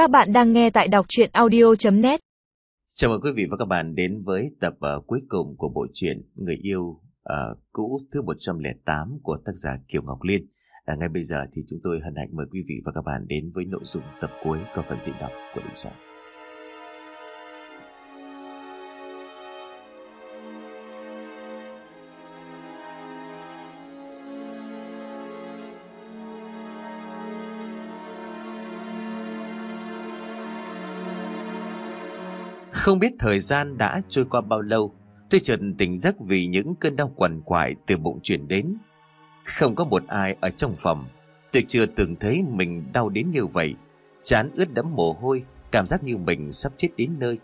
Các bạn đang nghe tại đọc chuyện audio.net Chào mừng quý vị và các bạn đến với tập uh, cuối cùng của bộ truyện Người yêu uh, cũ thứ 108 của tác giả Kiều Ngọc Liên. À, ngay bây giờ thì chúng tôi hân hạnh mời quý vị và các bạn đến với nội dung tập cuối của phần diễn đọc của Đình Soạn. Không biết thời gian đã trôi qua bao lâu, tôi chợt tỉnh giấc vì những cơn đau quằn quại từ bụng chuyển đến. Không có một ai ở trong phòng, tôi chưa từng thấy mình đau đến như vậy. Chán ướt đẫm mồ hôi, cảm giác như mình sắp chết đến nơi.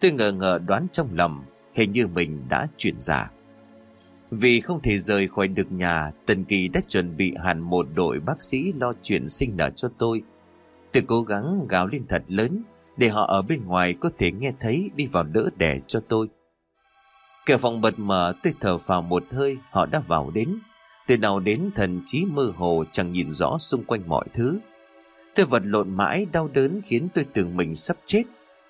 Tôi ngờ ngờ đoán trong lòng, hình như mình đã chuyển giả. Vì không thể rời khỏi được nhà, Tần Kỳ đã chuẩn bị hẳn một đội bác sĩ lo chuyện sinh nở cho tôi. Tôi cố gắng gào lên thật lớn, để họ ở bên ngoài có thể nghe thấy đi vào đỡ đẻ cho tôi. Cửa phòng bật mở, tôi thở vào một hơi, họ đã vào đến. Từ nào đến thần trí mơ hồ, chẳng nhìn rõ xung quanh mọi thứ. Tôi vật lộn mãi, đau đớn khiến tôi tưởng mình sắp chết.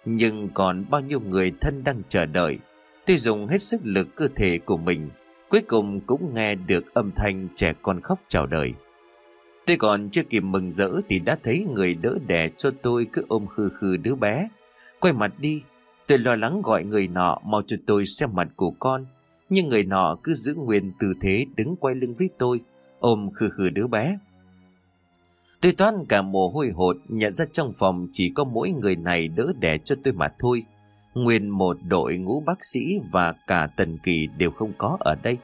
Nhưng còn bao nhiêu người thân đang chờ đợi. Tôi dùng hết sức lực cơ thể của mình. Cuối cùng cũng nghe được âm thanh trẻ con khóc chào đời. Tôi còn chưa kịp mừng rỡ thì đã thấy người đỡ đẻ cho tôi cứ ôm khư khư đứa bé. Quay mặt đi, tôi lo lắng gọi người nọ mau cho tôi xem mặt của con. Nhưng người nọ cứ giữ nguyên tư thế đứng quay lưng với tôi, ôm khư khư đứa bé. Tôi toan cả mồ hôi hột nhận ra trong phòng chỉ có mỗi người này đỡ đẻ cho tôi mà thôi. Nguyên một đội ngũ bác sĩ và cả tần kỳ đều không có ở đây.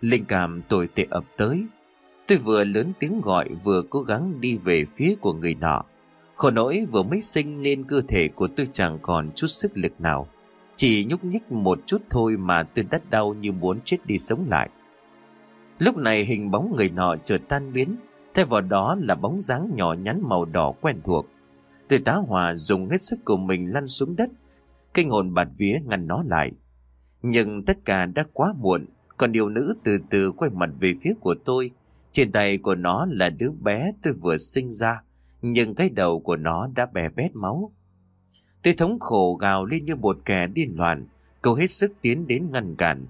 Linh cảm tồi tệ ập tới, Tôi vừa lớn tiếng gọi vừa cố gắng đi về phía của người nọ. Khổ nỗi vừa mới sinh nên cơ thể của tôi chẳng còn chút sức lực nào. Chỉ nhúc nhích một chút thôi mà tôi đắt đau như muốn chết đi sống lại. Lúc này hình bóng người nọ chợt tan biến, thay vào đó là bóng dáng nhỏ nhắn màu đỏ quen thuộc. Tôi tá hòa dùng hết sức của mình lăn xuống đất, kinh hồn bạt vía ngăn nó lại. Nhưng tất cả đã quá muộn, còn điều nữ từ từ quay mặt về phía của tôi, trên tay của nó là đứa bé tôi vừa sinh ra, nhưng cái đầu của nó đã bè bét máu. Tôi thống khổ gào lên như một kẻ điên loạn, cầu hết sức tiến đến ngăn cản.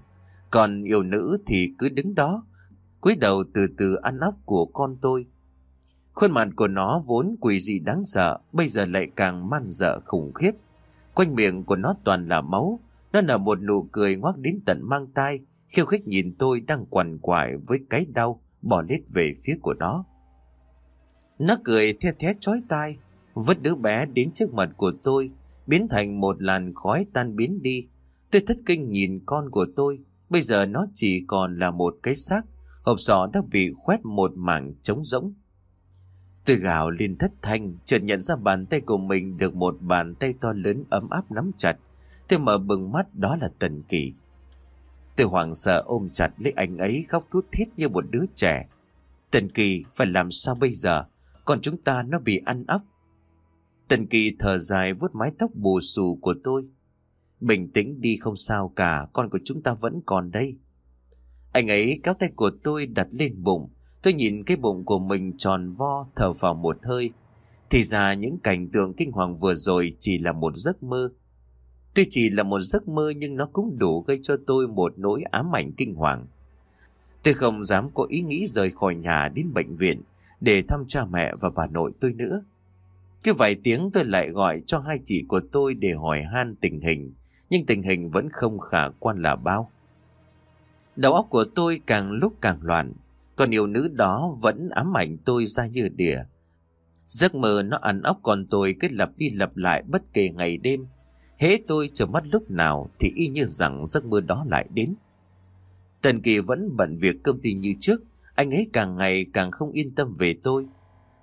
Còn yêu nữ thì cứ đứng đó, cúi đầu từ từ ăn óc của con tôi. Khuôn mặt của nó vốn quỷ dị đáng sợ, bây giờ lại càng man dợ khủng khiếp. Quanh miệng của nó toàn là máu, nó nở một nụ cười ngoác đến tận mang tai, khiêu khích nhìn tôi đang quằn quại với cái đau bỏ lết về phía của nó. Nó cười the thét chói tai, vứt đứa bé đến trước mặt của tôi, biến thành một làn khói tan biến đi. Tôi thất kinh nhìn con của tôi, bây giờ nó chỉ còn là một cái xác, hộp sọ đã bị khoét một mảng trống rỗng. Tôi gào lên thất thanh, chợt nhận ra bàn tay của mình được một bàn tay to lớn ấm áp nắm chặt. Tôi mở bừng mắt đó là Tần Kỳ. Tôi hoảng sợ ôm chặt lấy anh ấy khóc thút thít như một đứa trẻ. Tần Kỳ phải làm sao bây giờ? Còn chúng ta nó bị ăn ấp. Tần Kỳ thở dài vuốt mái tóc bù xù của tôi. Bình tĩnh đi không sao cả, con của chúng ta vẫn còn đây. Anh ấy kéo tay của tôi đặt lên bụng. Tôi nhìn cái bụng của mình tròn vo thở vào một hơi. Thì ra những cảnh tượng kinh hoàng vừa rồi chỉ là một giấc mơ. Tuy chỉ là một giấc mơ nhưng nó cũng đủ gây cho tôi một nỗi ám ảnh kinh hoàng. Tôi không dám có ý nghĩ rời khỏi nhà đến bệnh viện để thăm cha mẹ và bà nội tôi nữa. Cứ vài tiếng tôi lại gọi cho hai chị của tôi để hỏi han tình hình, nhưng tình hình vẫn không khả quan là bao. Đầu óc của tôi càng lúc càng loạn, còn yêu nữ đó vẫn ám ảnh tôi ra như đỉa. Giấc mơ nó ăn óc còn tôi cứ lặp đi lặp lại bất kể ngày đêm, Hễ tôi chờ mắt lúc nào thì y như rằng giấc mơ đó lại đến. Tần Kỳ vẫn bận việc công ty như trước, anh ấy càng ngày càng không yên tâm về tôi.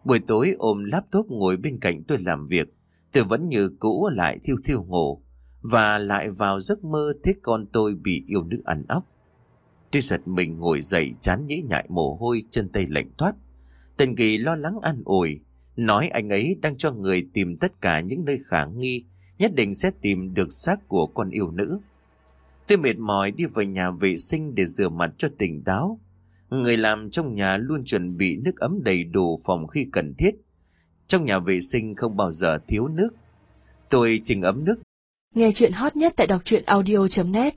Buổi tối ôm laptop ngồi bên cạnh tôi làm việc, tôi vẫn như cũ lại thiêu thiêu ngủ, và lại vào giấc mơ thấy con tôi bị yêu nữ ăn óc. Tôi giật mình ngồi dậy chán nhĩ nhại mồ hôi chân tay lạnh thoát. Tần Kỳ lo lắng an ủi, nói anh ấy đang cho người tìm tất cả những nơi khả nghi nhất định sẽ tìm được xác của con yêu nữ. Tôi mệt mỏi đi về nhà vệ sinh để rửa mặt cho tỉnh táo. Người làm trong nhà luôn chuẩn bị nước ấm đầy đủ phòng khi cần thiết. Trong nhà vệ sinh không bao giờ thiếu nước. Tôi chỉnh ấm nước. Nghe chuyện hot nhất tại đọc truyện audio.net